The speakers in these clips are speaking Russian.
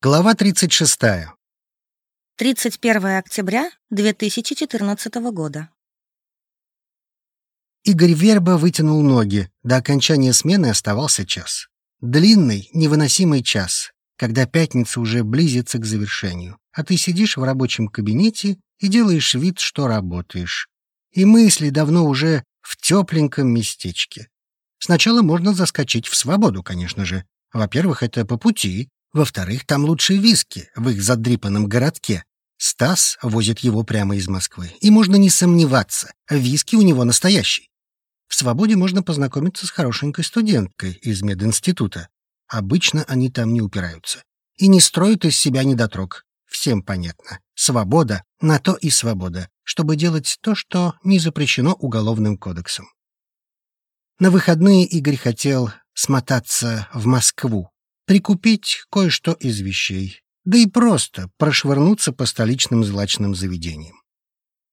Глава 36. 31 октября 2014 года. Игорь Верба вытянул ноги. До окончания смены оставался час. Длинный, невыносимый час, когда пятница уже близится к завершению, а ты сидишь в рабочем кабинете и делаешь вид, что работаешь. И мысли давно уже в тепленьком местечке. Сначала можно заскочить в свободу, конечно же. Во-первых, это по пути, во-вторых, там лучше виски в их задрипанном городке. Стас возит его прямо из Москвы. И можно не сомневаться, виски у него настоящий. В «Свободе» можно познакомиться с хорошенькой студенткой из мединститута. Обычно они там не упираются. И не строят из себя недотрог. Всем понятно. Свобода — на то и свобода, чтобы делать то, что не запрещено Уголовным кодексом. На выходные Игорь хотел смотаться в Москву, прикупить кое-что из вещей, да и просто прошвырнуться по столичным злачным заведениям.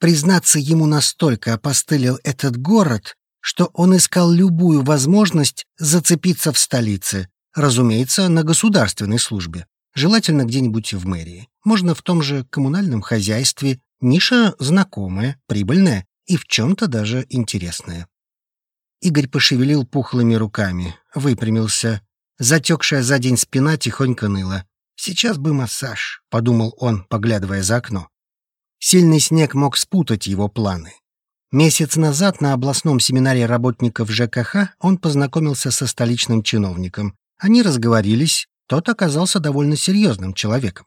Признаться, ему настолько опостылил этот город, что он искал любую возможность зацепиться в столице, разумеется, на государственной службе, желательно где-нибудь в мэрии. Можно в том же коммунальном хозяйстве, ниша знакомая, прибыльная и в чем-то даже интересная. Игорь пошевелил пухлыми руками, выпрямился, Затекшая за день спина тихонько ныла. «Сейчас бы массаж», — подумал он, поглядывая за окно. Сильный снег мог спутать его планы. Месяц назад на областном семинаре работников ЖКХ он познакомился со столичным чиновником. Они разговорились, тот оказался довольно серьезным человеком.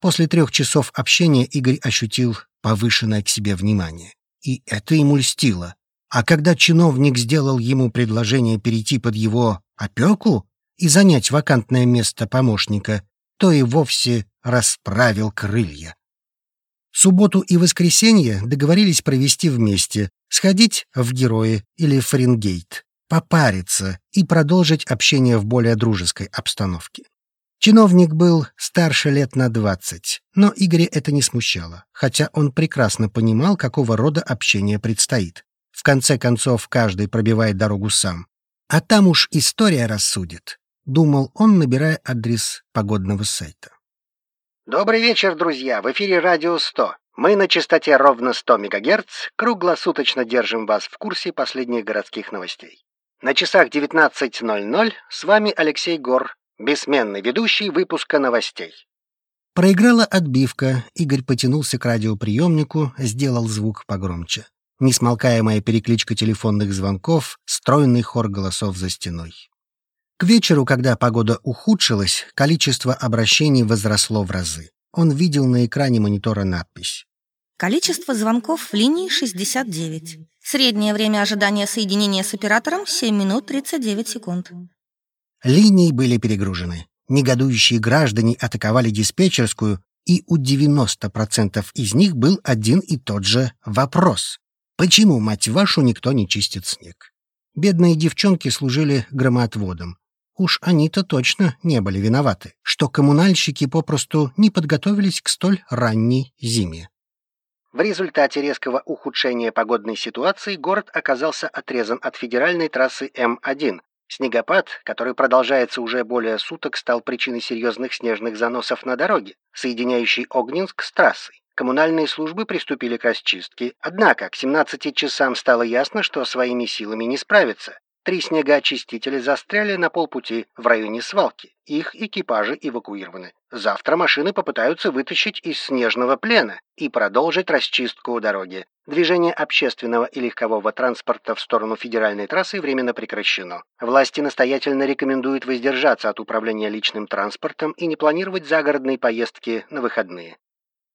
После трех часов общения Игорь ощутил повышенное к себе внимание. И это ему льстило. А когда чиновник сделал ему предложение перейти под его опеку, и занять вакантное место помощника, то и вовсе расправил крылья. Субботу и воскресенье договорились провести вместе, сходить в Герои или Фаренгейт, попариться и продолжить общение в более дружеской обстановке. Чиновник был старше лет на двадцать, но Игоря это не смущало, хотя он прекрасно понимал, какого рода общение предстоит. В конце концов, каждый пробивает дорогу сам. А там уж история рассудит. — думал он, набирая адрес погодного сайта. Добрый вечер, друзья! В эфире «Радио 100». Мы на частоте ровно 100 МГц, круглосуточно держим вас в курсе последних городских новостей. На часах 19.00 с вами Алексей Гор, бессменный ведущий выпуска новостей. Проиграла отбивка, Игорь потянулся к радиоприемнику, сделал звук погромче. Несмолкаемая перекличка телефонных звонков, стройный хор голосов за стеной. К вечеру, когда погода ухудшилась, количество обращений возросло в разы. Он видел на экране монитора надпись. Количество звонков в линии 69. Среднее время ожидания соединения с оператором 7 минут 39 секунд. Линии были перегружены. Негодующие граждане атаковали диспетчерскую, и у 90% из них был один и тот же вопрос. Почему, мать вашу, никто не чистит снег? Бедные девчонки служили громоотводом. Уж они-то точно не были виноваты, что коммунальщики попросту не подготовились к столь ранней зиме. В результате резкого ухудшения погодной ситуации город оказался отрезан от федеральной трассы М1. Снегопад, который продолжается уже более суток, стал причиной серьезных снежных заносов на дороге, соединяющей Огнинск с трассой. Коммунальные службы приступили к расчистке, однако к 17 часам стало ясно, что своими силами не справятся. Три снегоочистителя застряли на полпути в районе свалки. Их экипажи эвакуированы. Завтра машины попытаются вытащить из снежного плена и продолжить расчистку дороги. Движение общественного и легкового транспорта в сторону федеральной трассы временно прекращено. Власти настоятельно рекомендуют воздержаться от управления личным транспортом и не планировать загородные поездки на выходные.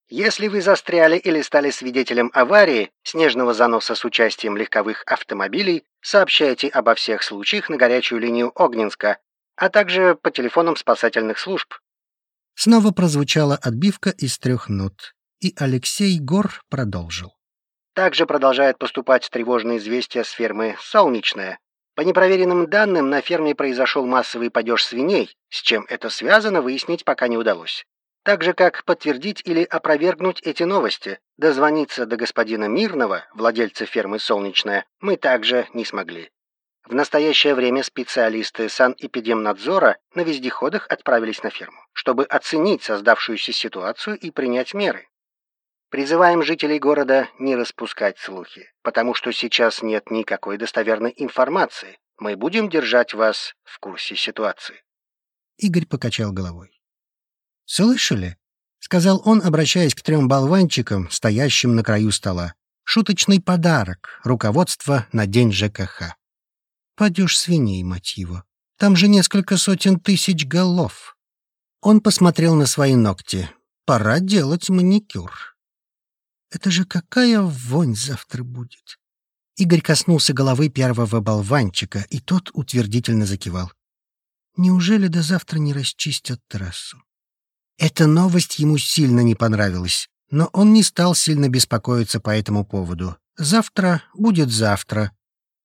Если вы застряли или стали свидетелем аварии, снежного заноса с участием легковых автомобилей, сообщайте обо всех случаях на горячую линию Огненска, а также по телефонам спасательных служб. Снова прозвучала отбивка из трех нот, и Алексей Гор продолжил. Также продолжает поступать тревожные известия с фермы «Солнечная». По непроверенным данным, на ферме произошел массовый падеж свиней. С чем это связано, выяснить пока не удалось так же как подтвердить или опровергнуть эти новости. Дозвониться до господина Мирного, владельца фермы «Солнечная», мы также не смогли. В настоящее время специалисты санэпидемнадзора на вездеходах отправились на ферму, чтобы оценить создавшуюся ситуацию и принять меры. Призываем жителей города не распускать слухи, потому что сейчас нет никакой достоверной информации. Мы будем держать вас в курсе ситуации. Игорь покачал головой. «Слышали?» — сказал он, обращаясь к трем болванчикам, стоящим на краю стола. «Шуточный подарок. Руководство на день ЖКХ. Падеж свиней, мать его. Там же несколько сотен тысяч голов». Он посмотрел на свои ногти. «Пора делать маникюр». «Это же какая вонь завтра будет!» Игорь коснулся головы первого болванчика, и тот утвердительно закивал. «Неужели до завтра не расчистят трассу?» Эта новость ему сильно не понравилась, но он не стал сильно беспокоиться по этому поводу. Завтра будет завтра.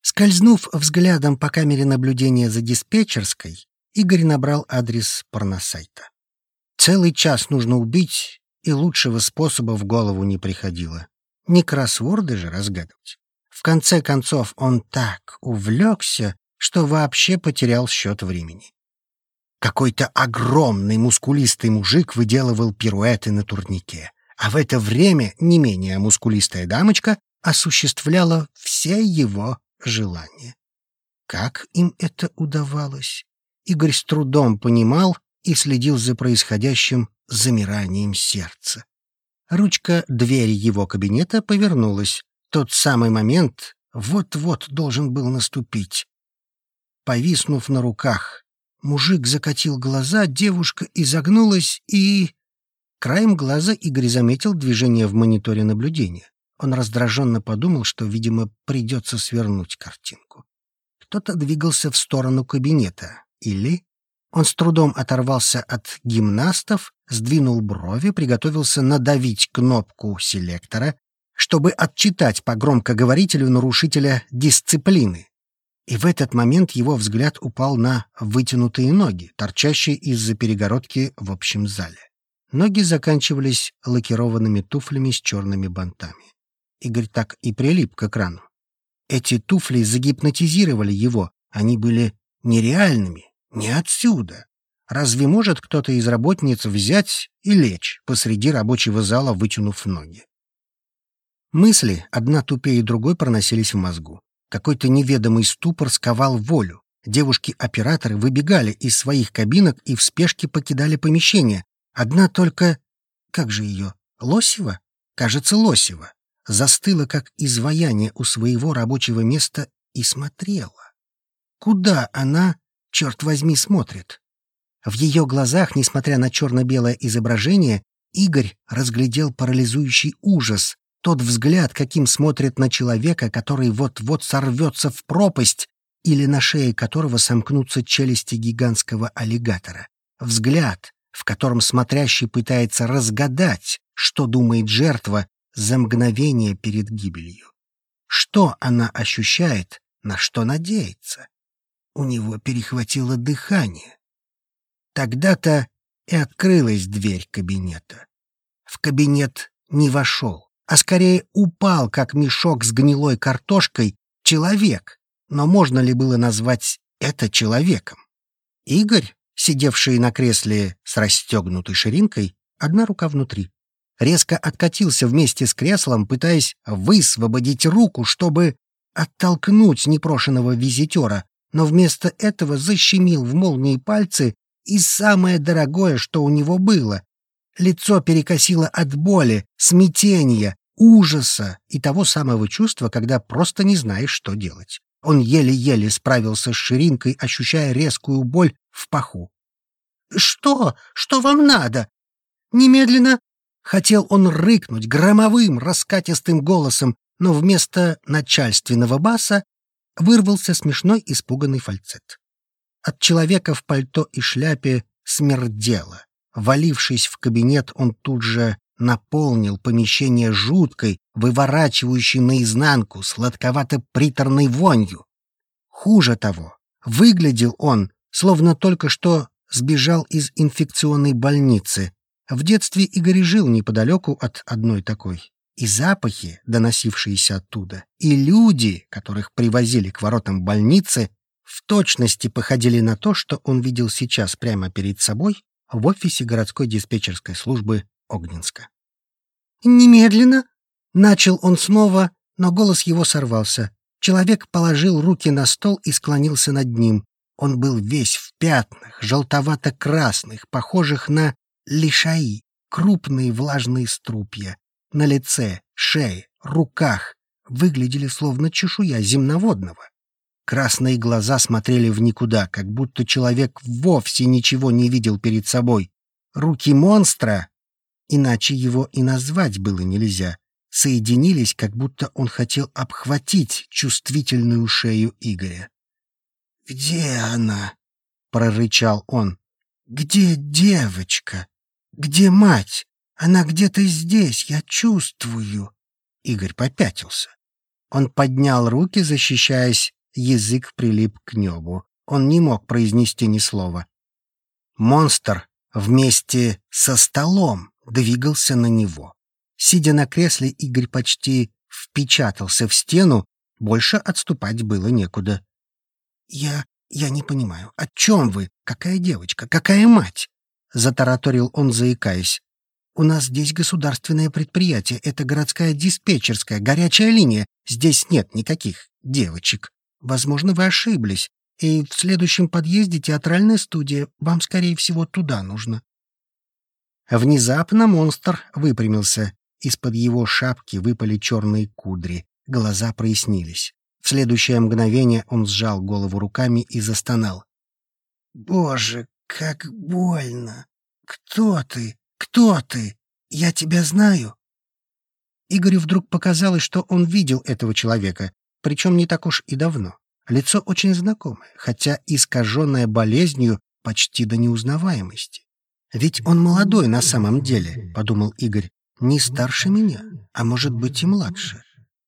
Скользнув взглядом по камере наблюдения за диспетчерской, Игорь набрал адрес порносайта. Целый час нужно убить, и лучшего способа в голову не приходило. Не кроссворды же разгадывать. В конце концов, он так увлекся, что вообще потерял счет времени. Какой-то огромный мускулистый мужик выделывал пируэты на турнике, а в это время не менее мускулистая дамочка осуществляла все его желания. Как им это удавалось? Игорь с трудом понимал и следил за происходящим замиранием сердца. Ручка двери его кабинета повернулась. Тот самый момент вот-вот должен был наступить. Повиснув на руках, Мужик закатил глаза, девушка изогнулась и... Краем глаза Игорь заметил движение в мониторе наблюдения. Он раздраженно подумал, что, видимо, придется свернуть картинку. Кто-то двигался в сторону кабинета. Или... Он с трудом оторвался от гимнастов, сдвинул брови, приготовился надавить кнопку селектора, чтобы отчитать по громкоговорителю нарушителя дисциплины. И в этот момент его взгляд упал на вытянутые ноги, торчащие из-за перегородки в общем зале. Ноги заканчивались лакированными туфлями с черными бантами. Игорь так и прилип к экрану. Эти туфли загипнотизировали его, они были нереальными, не отсюда. Разве может кто-то из работниц взять и лечь посреди рабочего зала, вытянув ноги? Мысли, одна тупее другой, проносились в мозгу. Какой-то неведомый ступор сковал волю. Девушки-операторы выбегали из своих кабинок и в спешке покидали помещение. Одна только... Как же ее? Лосева? Кажется, Лосева. Застыла, как изваяние у своего рабочего места и смотрела. Куда она, черт возьми, смотрит? В ее глазах, несмотря на черно-белое изображение, Игорь разглядел парализующий ужас, тот взгляд, каким смотрит на человека, который вот-вот сорвется в пропасть, или на шее которого сомкнутся челюсти гигантского аллигатора. Взгляд, в котором смотрящий пытается разгадать, что думает жертва за мгновение перед гибелью. Что она ощущает, на что надеется. У него перехватило дыхание. Тогда-то и открылась дверь кабинета. В кабинет не вошел а скорее упал, как мешок с гнилой картошкой, человек. Но можно ли было назвать это человеком? Игорь, сидевший на кресле с расстегнутой ширинкой, одна рука внутри, резко откатился вместе с креслом, пытаясь высвободить руку, чтобы оттолкнуть непрошенного визитера, но вместо этого защемил в молнии пальцы и самое дорогое, что у него было. Лицо перекосило от боли, смятения, ужаса и того самого чувства, когда просто не знаешь, что делать. Он еле-еле справился с ширинкой, ощущая резкую боль в паху. «Что? Что вам надо?» «Немедленно!» Хотел он рыкнуть громовым, раскатистым голосом, но вместо начальственного баса вырвался смешной испуганный фальцет. От человека в пальто и шляпе смердело. Валившись в кабинет, он тут же наполнил помещение жуткой, выворачивающей наизнанку сладковато-приторной вонью. Хуже того, выглядел он, словно только что сбежал из инфекционной больницы. В детстве Игорь жил неподалеку от одной такой. И запахи, доносившиеся оттуда, и люди, которых привозили к воротам больницы, в точности походили на то, что он видел сейчас прямо перед собой в офисе городской диспетчерской службы Огненска. «Немедленно!» — начал он снова, но голос его сорвался. Человек положил руки на стол и склонился над ним. Он был весь в пятнах, желтовато-красных, похожих на лишаи, крупные влажные струпья. На лице, шее, руках выглядели словно чешуя земноводного. Красные глаза смотрели в никуда, как будто человек вовсе ничего не видел перед собой. Руки монстра, иначе его и назвать было нельзя, соединились, как будто он хотел обхватить чувствительную шею Игоря. «Где она?» — прорычал он. «Где девочка? Где мать? Она где-то здесь, я чувствую». Игорь попятился. Он поднял руки, защищаясь язык прилип к небу. Он не мог произнести ни слова. Монстр вместе со столом двигался на него. Сидя на кресле, Игорь почти впечатался в стену, больше отступать было некуда. «Я... я не понимаю, о чем вы? Какая девочка? Какая мать?» — затараторил он, заикаясь. «У нас здесь государственное предприятие, это городская диспетчерская, горячая линия. Здесь нет никаких девочек». Возможно, вы ошиблись, и в следующем подъезде театральная студия. Вам, скорее всего, туда нужно». Внезапно монстр выпрямился. Из-под его шапки выпали черные кудри. Глаза прояснились. В следующее мгновение он сжал голову руками и застонал. «Боже, как больно! Кто ты? Кто ты? Я тебя знаю!» Игорю вдруг показалось, что он видел этого человека, причем не так уж и давно. Лицо очень знакомое, хотя искаженное болезнью почти до неузнаваемости. «Ведь он молодой на самом деле», — подумал Игорь, — «не старше меня, а может быть и младше.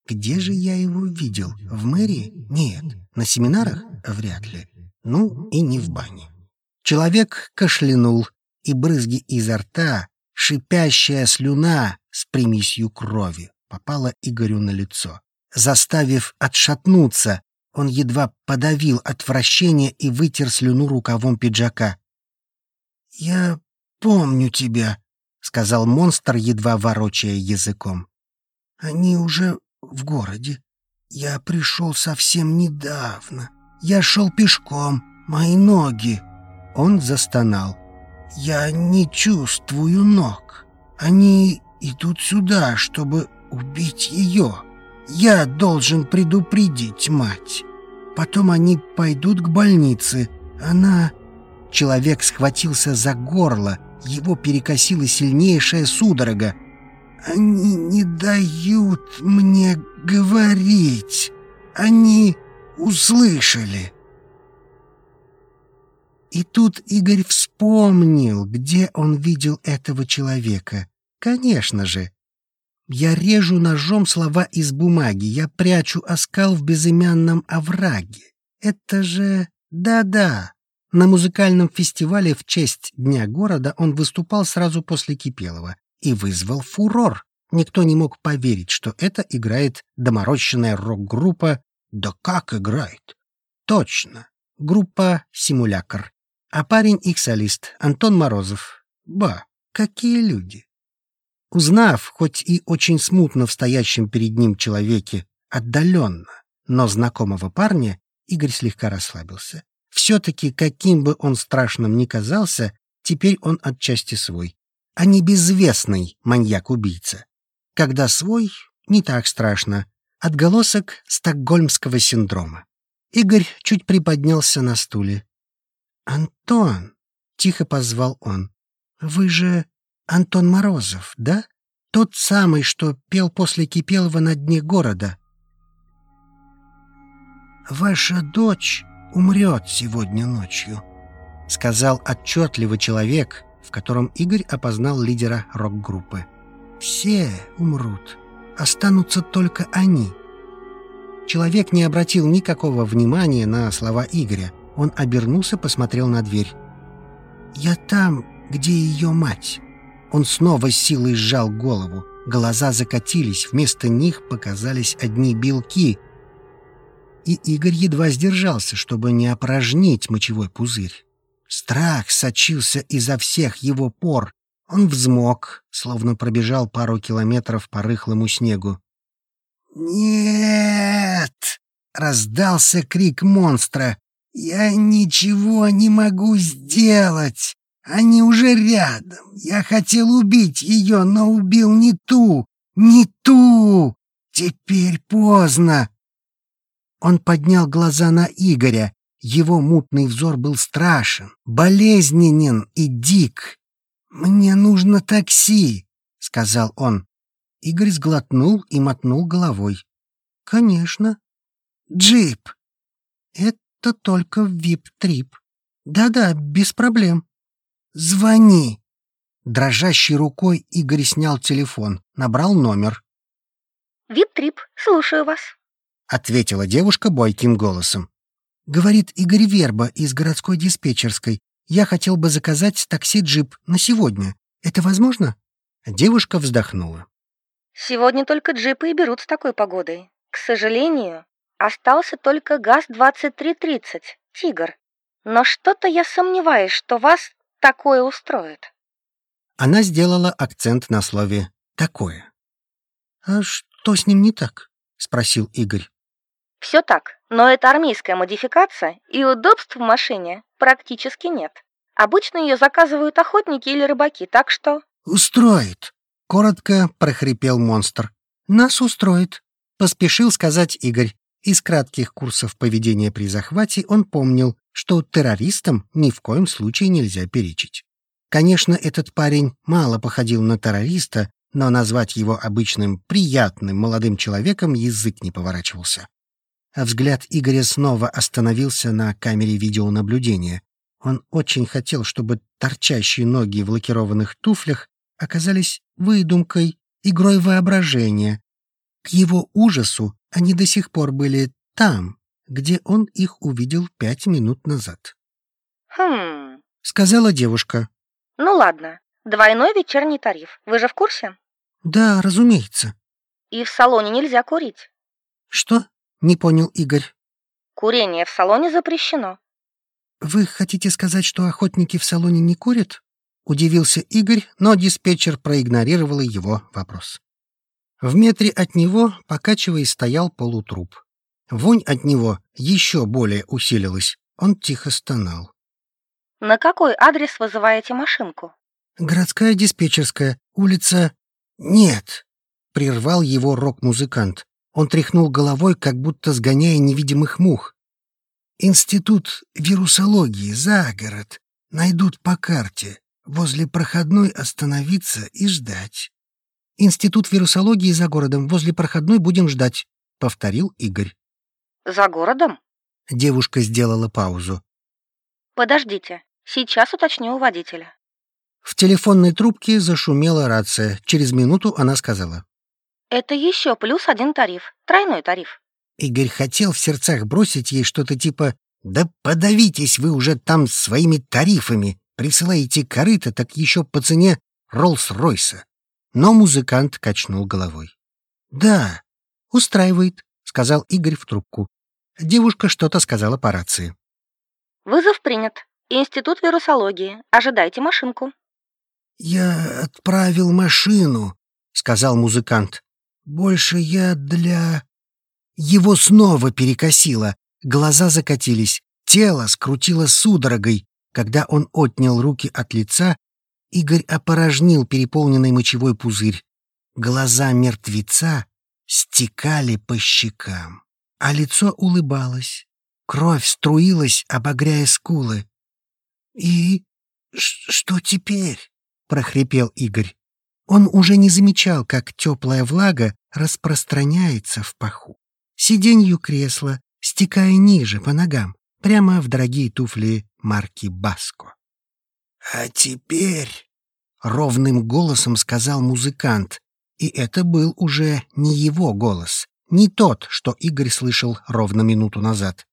Где же я его видел? В мэрии? Нет. На семинарах? Вряд ли. Ну, и не в бане». Человек кашлянул, и брызги изо рта, шипящая слюна с примесью крови попала Игорю на лицо заставив отшатнуться. Он едва подавил отвращение и вытер слюну рукавом пиджака. «Я помню тебя», — сказал монстр, едва ворочая языком. «Они уже в городе. Я пришел совсем недавно. Я шел пешком, мои ноги». Он застонал. «Я не чувствую ног. Они идут сюда, чтобы убить ее». Я должен предупредить мать. Потом они пойдут к больнице. Она...» Человек схватился за горло. Его перекосила сильнейшая судорога. «Они не дают мне говорить. Они услышали». И тут Игорь вспомнил, где он видел этого человека. Конечно же, я режу ножом слова из бумаги, я прячу оскал в безымянном овраге. Это же... Да-да. На музыкальном фестивале в честь Дня города он выступал сразу после Кипелова и вызвал фурор. Никто не мог поверить, что это играет доморощенная рок-группа. Да как играет? Точно. Группа «Симулякр». А парень их солист Антон Морозов. Ба, какие люди. Узнав, хоть и очень смутно в стоящем перед ним человеке, отдаленно, но знакомого парня, Игорь слегка расслабился. Все-таки, каким бы он страшным ни казался, теперь он отчасти свой, а не безвестный маньяк-убийца. Когда свой, не так страшно. Отголосок стокгольмского синдрома. Игорь чуть приподнялся на стуле. «Антон!» — тихо позвал он. «Вы же Антон Морозов, да? Тот самый, что пел после Кипелова на дне города. «Ваша дочь умрет сегодня ночью», — сказал отчетливо человек, в котором Игорь опознал лидера рок-группы. «Все умрут. Останутся только они». Человек не обратил никакого внимания на слова Игоря. Он обернулся, посмотрел на дверь. «Я там, где ее мать». Он снова силой сжал голову. Глаза закатились, вместо них показались одни белки. И Игорь едва сдержался, чтобы не опорожнить мочевой пузырь. Страх сочился изо всех его пор. Он взмок, словно пробежал пару километров по рыхлому снегу. «Нет!» — раздался крик монстра. «Я ничего не могу сделать! Они уже рядом! Я хотел убить ее, но убил не ту! Не ту! Теперь поздно!» Он поднял глаза на Игоря. Его мутный взор был страшен, болезненен и дик. «Мне нужно такси», — сказал он. Игорь сглотнул и мотнул головой. «Конечно». «Джип». «Это только в вип-трип». «Да-да, без проблем». «Звони». Дрожащей рукой Игорь снял телефон, набрал номер. «Вип-трип, слушаю вас», — ответила девушка бойким голосом. «Говорит Игорь Верба из городской диспетчерской. Я хотел бы заказать такси-джип на сегодня. Это возможно?» Девушка вздохнула. Сегодня только джипы и берут с такой погодой. К сожалению, остался только ГАЗ-2330, «Тигр». Но что-то я сомневаюсь, что вас такое устроит. Она сделала акцент на слове «такое». «А что с ним не так?» — спросил Игорь. Все так, но это армейская модификация, и удобств в машине практически нет. Обычно ее заказывают охотники или рыбаки, так что... «Устроит», — коротко прохрипел монстр. «Нас устроит», — поспешил сказать Игорь. Из кратких курсов поведения при захвате он помнил, что террористам ни в коем случае нельзя перечить. Конечно, этот парень мало походил на террориста, но назвать его обычным приятным молодым человеком язык не поворачивался. А взгляд Игоря снова остановился на камере видеонаблюдения. Он очень хотел, чтобы торчащие ноги в лакированных туфлях оказались выдумкой, игрой воображения. К его ужасу они до сих пор были там, где он их увидел пять минут назад. «Хм...» — сказала девушка. «Ну ладно, двойной вечерний тариф. Вы же в курсе?» «Да, разумеется». «И в салоне нельзя курить». «Что?» — не понял Игорь. «Курение в салоне запрещено». «Вы хотите сказать, что охотники в салоне не курят?» Удивился Игорь, но диспетчер проигнорировал его вопрос. В метре от него, покачиваясь, стоял полутруп. Вонь от него еще более усилилась. Он тихо стонал. «На какой адрес вызываете машинку?» «Городская диспетчерская, улица...» «Нет!» — прервал его рок-музыкант. Он тряхнул головой, как будто сгоняя невидимых мух. «Институт вирусологии, за город. Найдут по карте. Возле проходной остановиться и ждать. Институт вирусологии за городом. Возле проходной будем ждать, повторил Игорь. За городом? Девушка сделала паузу. Подождите, сейчас уточню у водителя. В телефонной трубке зашумела рация. Через минуту она сказала. Это еще плюс один тариф. Тройной тариф. Игорь хотел в сердцах бросить ей что-то типа «Да подавитесь вы уже там своими тарифами!» Присылаете корыто, так еще по цене Роллс-Ройса. Но музыкант качнул головой. «Да, устраивает», — сказал Игорь в трубку. Девушка что-то сказала по рации. «Вызов принят. Институт вирусологии. Ожидайте машинку». «Я отправил машину», — сказал музыкант. «Больше я для...» Его снова перекосило, глаза закатились, тело скрутило судорогой, когда он отнял руки от лица, Игорь опорожнил переполненный мочевой пузырь. Глаза мертвеца стекали по щекам, а лицо улыбалось. Кровь струилась, обогряя скулы. «И что теперь?» — прохрипел Игорь. Он уже не замечал, как теплая влага распространяется в паху. Сиденью кресла, стекая ниже по ногам, прямо в дорогие туфли марки Баско. «А теперь...» — ровным голосом сказал музыкант, и это был уже не его голос, не тот, что Игорь слышал ровно минуту назад.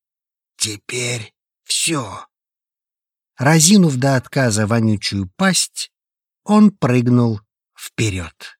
«Теперь все». Разинув до отказа вонючую пасть, он прыгнул вперед.